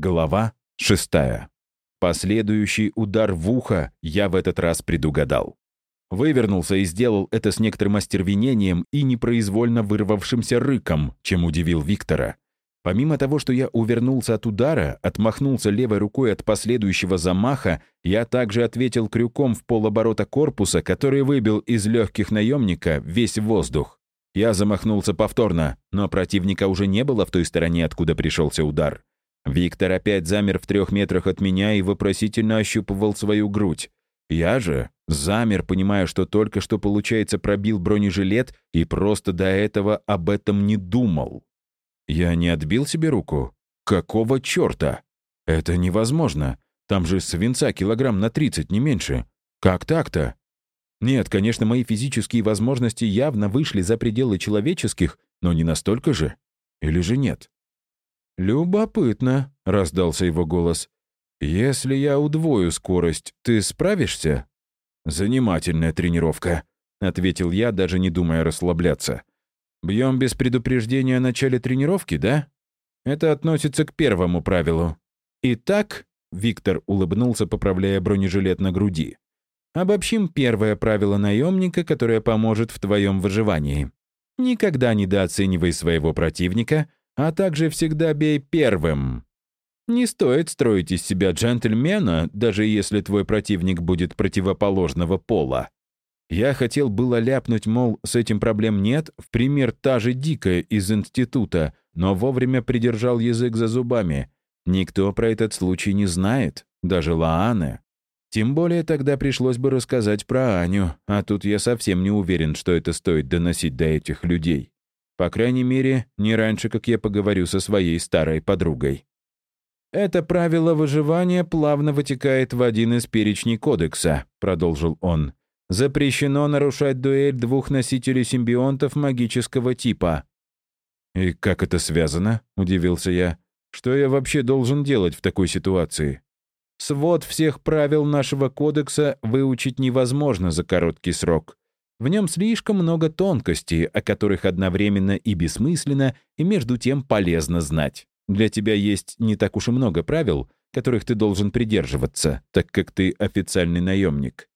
Глава шестая. Последующий удар в ухо я в этот раз предугадал. Вывернулся и сделал это с некоторым остервенением и непроизвольно вырвавшимся рыком, чем удивил Виктора. Помимо того, что я увернулся от удара, отмахнулся левой рукой от последующего замаха, я также ответил крюком в полоборота корпуса, который выбил из легких наемника весь воздух. Я замахнулся повторно, но противника уже не было в той стороне, откуда пришелся удар. Виктор опять замер в трех метрах от меня и вопросительно ощупывал свою грудь. Я же замер, понимая, что только что, получается, пробил бронежилет и просто до этого об этом не думал. Я не отбил себе руку? Какого черта? Это невозможно. Там же свинца килограмм на 30, не меньше. Как так-то? Нет, конечно, мои физические возможности явно вышли за пределы человеческих, но не настолько же. Или же нет? «Любопытно», — раздался его голос. «Если я удвою скорость, ты справишься?» «Занимательная тренировка», — ответил я, даже не думая расслабляться. «Бьем без предупреждения о начале тренировки, да? Это относится к первому правилу. Итак, Виктор улыбнулся, поправляя бронежилет на груди. Обобщим первое правило наемника, которое поможет в твоем выживании. Никогда недооценивай своего противника, а также всегда бей первым. Не стоит строить из себя джентльмена, даже если твой противник будет противоположного пола. Я хотел было ляпнуть, мол, с этим проблем нет, в пример та же Дикая из института, но вовремя придержал язык за зубами. Никто про этот случай не знает, даже Лаана. Тем более тогда пришлось бы рассказать про Аню, а тут я совсем не уверен, что это стоит доносить до этих людей. По крайней мере, не раньше, как я поговорю со своей старой подругой. «Это правило выживания плавно вытекает в один из перечней кодекса», — продолжил он. «Запрещено нарушать дуэль двух носителей симбионтов магического типа». «И как это связано?» — удивился я. «Что я вообще должен делать в такой ситуации?» «Свод всех правил нашего кодекса выучить невозможно за короткий срок. В нем слишком много тонкостей, о которых одновременно и бессмысленно, и между тем полезно знать. Для тебя есть не так уж и много правил, которых ты должен придерживаться, так как ты официальный наемник.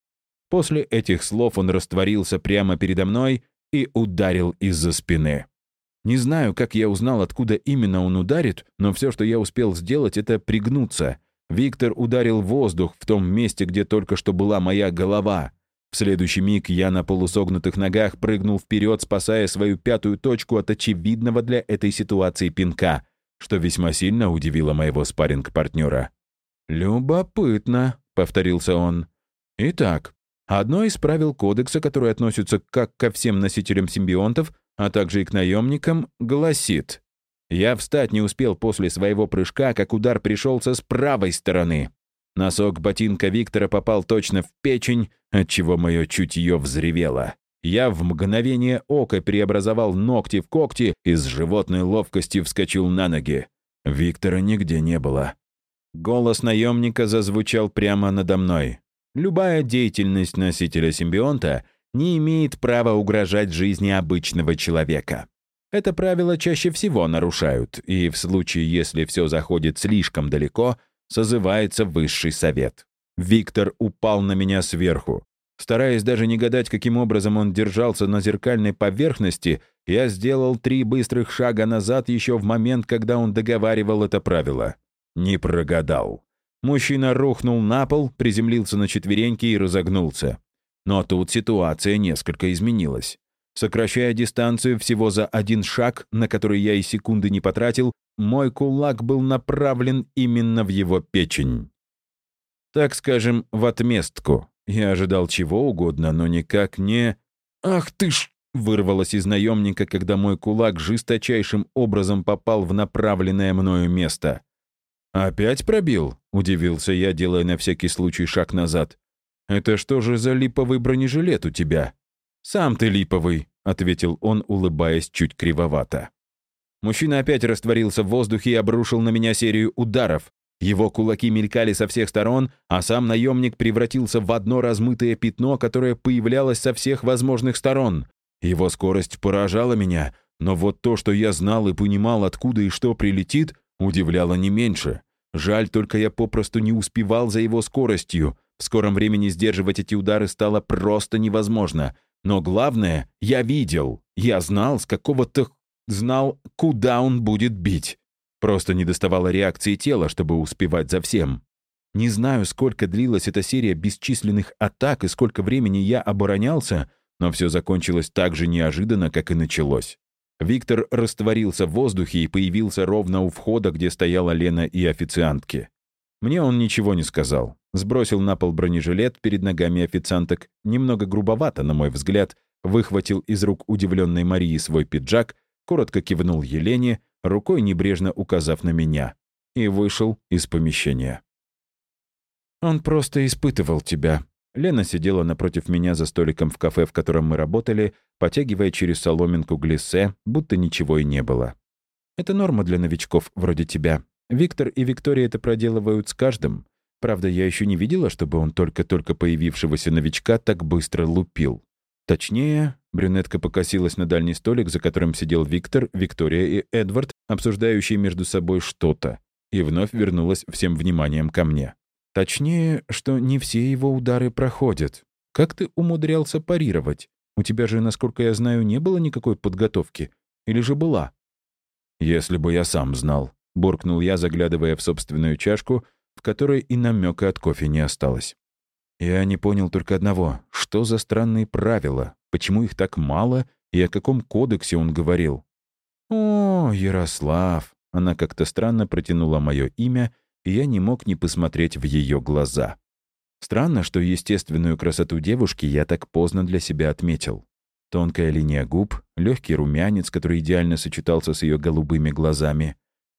После этих слов он растворился прямо передо мной и ударил из-за спины. Не знаю, как я узнал, откуда именно он ударит, но все, что я успел сделать, это пригнуться. Виктор ударил воздух в том месте, где только что была моя голова. В следующий миг я на полусогнутых ногах прыгнул вперед, спасая свою пятую точку от очевидного для этой ситуации пинка — что весьма сильно удивило моего спарринг-партнера. «Любопытно», — повторился он. «Итак, одно из правил кодекса, которое относится как ко всем носителям симбионтов, а также и к наемникам, гласит «Я встать не успел после своего прыжка, как удар пришелся с правой стороны. Носок ботинка Виктора попал точно в печень, отчего мое чутье взревело. Я в мгновение ока преобразовал ногти в когти и с животной ловкостью вскочил на ноги. Виктора нигде не было. Голос наемника зазвучал прямо надо мной. Любая деятельность носителя симбионта не имеет права угрожать жизни обычного человека. Это правило чаще всего нарушают, и в случае, если все заходит слишком далеко, созывается высший совет. Виктор упал на меня сверху. Стараясь даже не гадать, каким образом он держался на зеркальной поверхности, я сделал три быстрых шага назад еще в момент, когда он договаривал это правило. Не прогадал. Мужчина рухнул на пол, приземлился на четвереньки и разогнулся. Но тут ситуация несколько изменилась. Сокращая дистанцию всего за один шаг, на который я и секунды не потратил, мой кулак был направлен именно в его печень. Так скажем, в отместку. Я ожидал чего угодно, но никак не... «Ах ты ж!» — вырвалось из наемника, когда мой кулак жесточайшим образом попал в направленное мною место. «Опять пробил?» — удивился я, делая на всякий случай шаг назад. «Это что же за липовый бронежилет у тебя?» «Сам ты липовый», — ответил он, улыбаясь чуть кривовато. Мужчина опять растворился в воздухе и обрушил на меня серию ударов, его кулаки мелькали со всех сторон, а сам наемник превратился в одно размытое пятно, которое появлялось со всех возможных сторон. Его скорость поражала меня, но вот то, что я знал и понимал, откуда и что прилетит, удивляло не меньше. Жаль, только я попросту не успевал за его скоростью. В скором времени сдерживать эти удары стало просто невозможно. Но главное, я видел. Я знал, с какого-то... Знал, куда он будет бить. Просто не доставало реакции тела, чтобы успевать за всем. Не знаю, сколько длилась эта серия бесчисленных атак и сколько времени я оборонялся, но все закончилось так же неожиданно, как и началось. Виктор растворился в воздухе и появился ровно у входа, где стояла Лена и официантки. Мне он ничего не сказал. Сбросил на пол бронежилет перед ногами официанток, немного грубовато, на мой взгляд, выхватил из рук удивленной Марии свой пиджак, коротко кивнул Елене, рукой небрежно указав на меня, и вышел из помещения. «Он просто испытывал тебя», Лена сидела напротив меня за столиком в кафе, в котором мы работали, потягивая через соломинку глиссе, будто ничего и не было. Это норма для новичков вроде тебя. Виктор и Виктория это проделывают с каждым. Правда, я еще не видела, чтобы он только-только появившегося новичка так быстро лупил. Точнее, брюнетка покосилась на дальний столик, за которым сидел Виктор, Виктория и Эдвард, обсуждающие между собой что-то, и вновь вернулась всем вниманием ко мне. Точнее, что не все его удары проходят. Как ты умудрялся парировать? У тебя же, насколько я знаю, не было никакой подготовки. Или же была? Если бы я сам знал, буркнул я, заглядывая в собственную чашку, в которой и намека от кофе не осталось. Я не понял только одного. Что за странные правила? Почему их так мало? И о каком кодексе он говорил? «О, Ярослав!» Она как-то странно протянула мое имя и я не мог не посмотреть в ее глаза. Странно, что естественную красоту девушки я так поздно для себя отметил. Тонкая линия губ, легкий румянец, который идеально сочетался с ее голубыми глазами.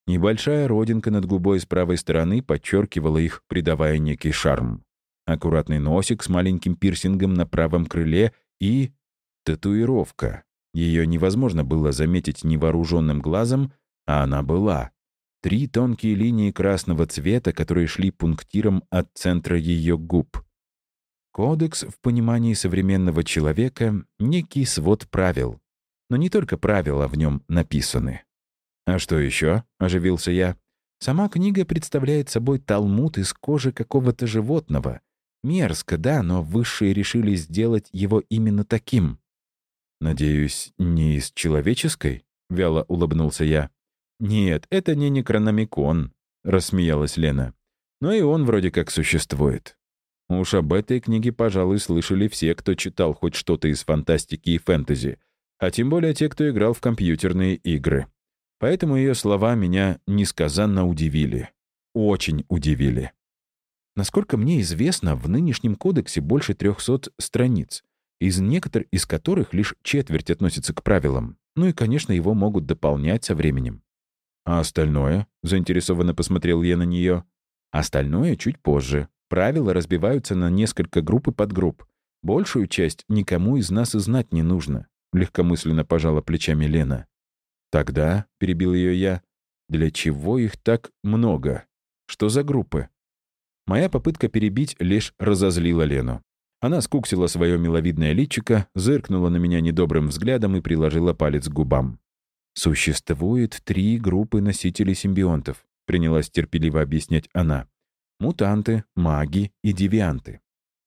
Небольшая родинка над губой с правой стороны подчеркивала их, придавая некий шарм. Аккуратный носик с маленьким пирсингом на правом крыле и... татуировка. Ее невозможно было заметить невооруженным глазом, а она была. Три тонкие линии красного цвета, которые шли пунктиром от центра ее губ. Кодекс в понимании современного человека — некий свод правил. Но не только правила в нем написаны. «А что еще? оживился я. «Сама книга представляет собой талмуд из кожи какого-то животного. Мерзко, да, но высшие решили сделать его именно таким». «Надеюсь, не из человеческой?» — вяло улыбнулся я. «Нет, это не Некрономикон», — рассмеялась Лена. «Но и он вроде как существует». Уж об этой книге, пожалуй, слышали все, кто читал хоть что-то из фантастики и фэнтези, а тем более те, кто играл в компьютерные игры. Поэтому ее слова меня несказанно удивили. Очень удивили. Насколько мне известно, в нынешнем кодексе больше 300 страниц, из некоторых из которых лишь четверть относится к правилам. Ну и, конечно, его могут дополнять со временем. «А остальное?» — заинтересованно посмотрел я на нее. «Остальное чуть позже. Правила разбиваются на несколько групп и подгрупп. Большую часть никому из нас и знать не нужно», — легкомысленно пожала плечами Лена. «Тогда», — перебил ее я, — «для чего их так много? Что за группы?» Моя попытка перебить лишь разозлила Лену. Она скуксила свое миловидное личико, зыркнула на меня недобрым взглядом и приложила палец к губам. «Существует три группы носителей симбионтов», — принялась терпеливо объяснять она. «Мутанты, маги и девианты.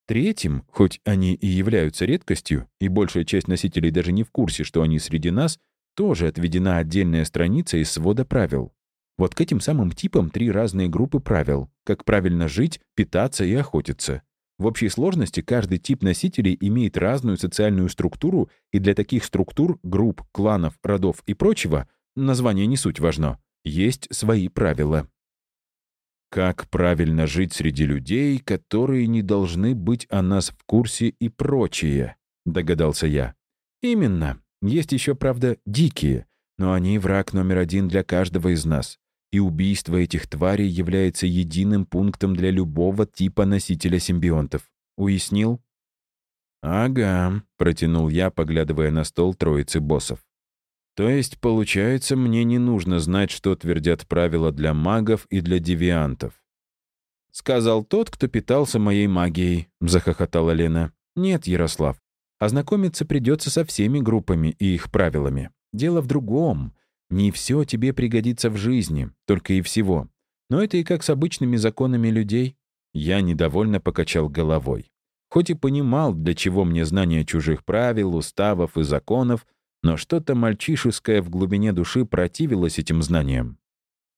Третьим, хоть они и являются редкостью, и большая часть носителей даже не в курсе, что они среди нас, тоже отведена отдельная страница из свода правил. Вот к этим самым типам три разные группы правил, как правильно жить, питаться и охотиться. В общей сложности каждый тип носителей имеет разную социальную структуру, и для таких структур, групп, кланов, родов и прочего, название не суть важно, есть свои правила. Как правильно жить среди людей, которые не должны быть о нас в курсе и прочее, догадался я. Именно. Есть еще, правда, дикие, но они враг номер один для каждого из нас и убийство этих тварей является единым пунктом для любого типа носителя симбионтов. Уяснил? «Ага», — протянул я, поглядывая на стол троицы боссов. «То есть, получается, мне не нужно знать, что твердят правила для магов и для девиантов». «Сказал тот, кто питался моей магией», — захохотала Лена. «Нет, Ярослав, ознакомиться придется со всеми группами и их правилами. Дело в другом. Не все тебе пригодится в жизни, только и всего. Но это и как с обычными законами людей. Я недовольно покачал головой. Хоть и понимал, для чего мне знание чужих правил, уставов и законов, но что-то мальчишеское в глубине души противилось этим знаниям.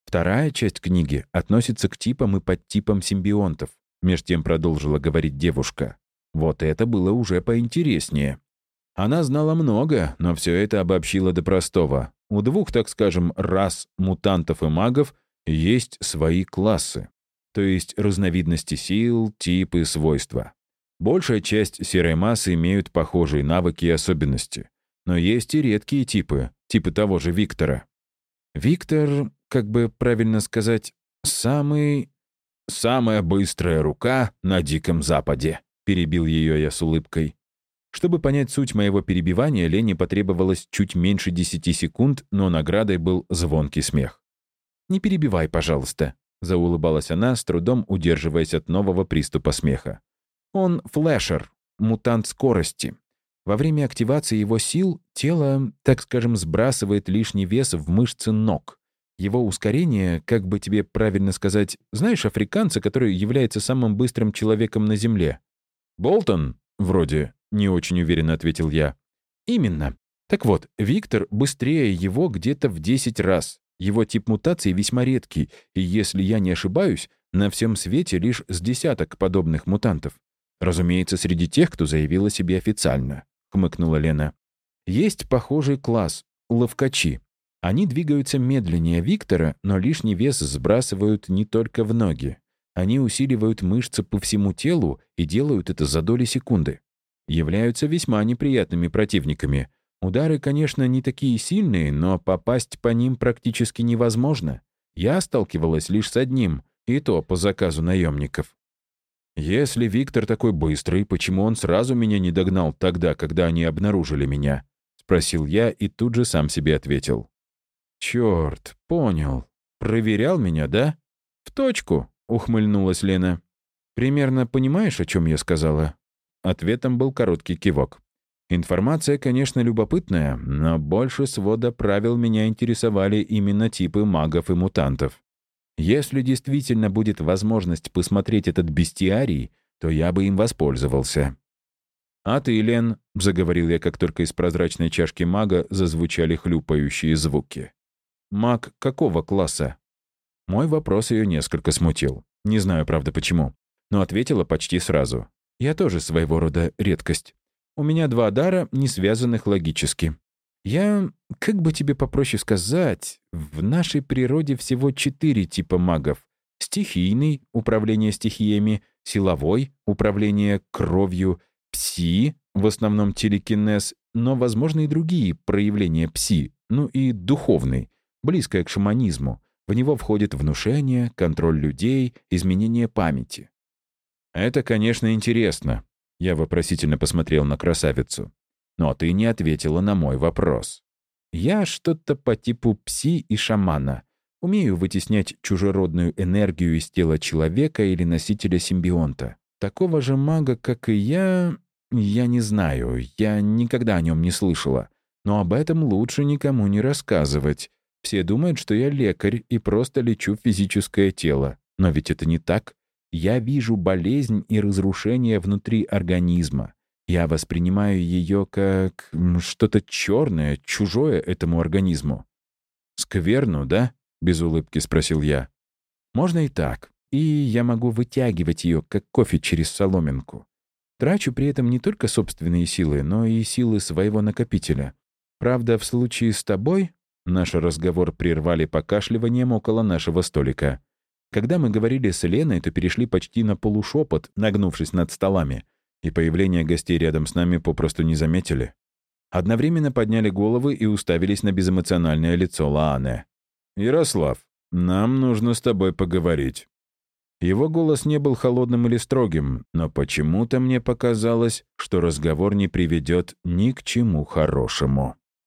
Вторая часть книги относится к типам и подтипам симбионтов, меж тем продолжила говорить девушка. Вот это было уже поинтереснее. Она знала много, но все это обобщила до простого. У двух, так скажем, рас мутантов и магов есть свои классы, то есть разновидности сил, типы, свойства. Большая часть серой массы имеют похожие навыки и особенности. Но есть и редкие типы, типы того же Виктора. Виктор, как бы правильно сказать, самый... «Самая быстрая рука на Диком Западе», — перебил ее я с улыбкой. Чтобы понять суть моего перебивания, Лене потребовалось чуть меньше десяти секунд, но наградой был звонкий смех. «Не перебивай, пожалуйста», — заулыбалась она, с трудом удерживаясь от нового приступа смеха. «Он флешер, мутант скорости. Во время активации его сил тело, так скажем, сбрасывает лишний вес в мышцы ног. Его ускорение, как бы тебе правильно сказать, знаешь африканца, который является самым быстрым человеком на Земле? «Болтон?» «Вроде», — не очень уверенно ответил я. «Именно. Так вот, Виктор быстрее его где-то в 10 раз. Его тип мутации весьма редкий, и, если я не ошибаюсь, на всем свете лишь с десяток подобных мутантов. Разумеется, среди тех, кто заявил о себе официально», — хмыкнула Лена. «Есть похожий класс — ловкачи. Они двигаются медленнее Виктора, но лишний вес сбрасывают не только в ноги. Они усиливают мышцы по всему телу и делают это за доли секунды. Являются весьма неприятными противниками, Удары, конечно, не такие сильные, но попасть по ним практически невозможно. Я сталкивалась лишь с одним, и то по заказу наемников. Если Виктор такой быстрый, почему он сразу меня не догнал тогда, когда они обнаружили меня? Спросил я и тут же сам себе ответил. Черт, понял. Проверял меня, да? В точку, ухмыльнулась Лена. Примерно понимаешь, о чем я сказала? Ответом был короткий кивок. Информация, конечно, любопытная, но больше свода правил меня интересовали именно типы магов и мутантов. Если действительно будет возможность посмотреть этот бестиарий, то я бы им воспользовался. «А ты, Лен», — заговорил я, как только из прозрачной чашки мага зазвучали хлюпающие звуки. «Маг какого класса?» Мой вопрос ее несколько смутил. Не знаю, правда, почему. Но ответила почти сразу. «Я тоже своего рода редкость. У меня два дара, не связанных логически. Я, как бы тебе попроще сказать, в нашей природе всего четыре типа магов. Стихийный — управление стихиями, силовой — управление кровью, пси — в основном телекинез, но возможны и другие проявления пси, ну и духовный, близкое к шаманизму. В него входит внушение, контроль людей, изменение памяти. Это, конечно, интересно, я вопросительно посмотрел на красавицу. «Но ты не ответила на мой вопрос. Я что-то по типу пси и шамана. Умею вытеснять чужеродную энергию из тела человека или носителя симбионта. Такого же мага, как и я, я не знаю, я никогда о нем не слышала. Но об этом лучше никому не рассказывать. Все думают, что я лекарь и просто лечу физическое тело. Но ведь это не так. Я вижу болезнь и разрушение внутри организма. Я воспринимаю ее как что-то черное, чужое этому организму. «Скверну, да?» — без улыбки спросил я. «Можно и так. И я могу вытягивать ее, как кофе через соломинку. Трачу при этом не только собственные силы, но и силы своего накопителя. Правда, в случае с тобой наш разговор прервали покашливанием около нашего столика. Когда мы говорили с Леной, то перешли почти на полушепот, нагнувшись над столами, и появление гостей рядом с нами попросту не заметили. Одновременно подняли головы и уставились на безэмоциональное лицо Лаане. «Ярослав, нам нужно с тобой поговорить». Его голос не был холодным или строгим, но почему-то мне показалось, что разговор не приведет ни к чему хорошему.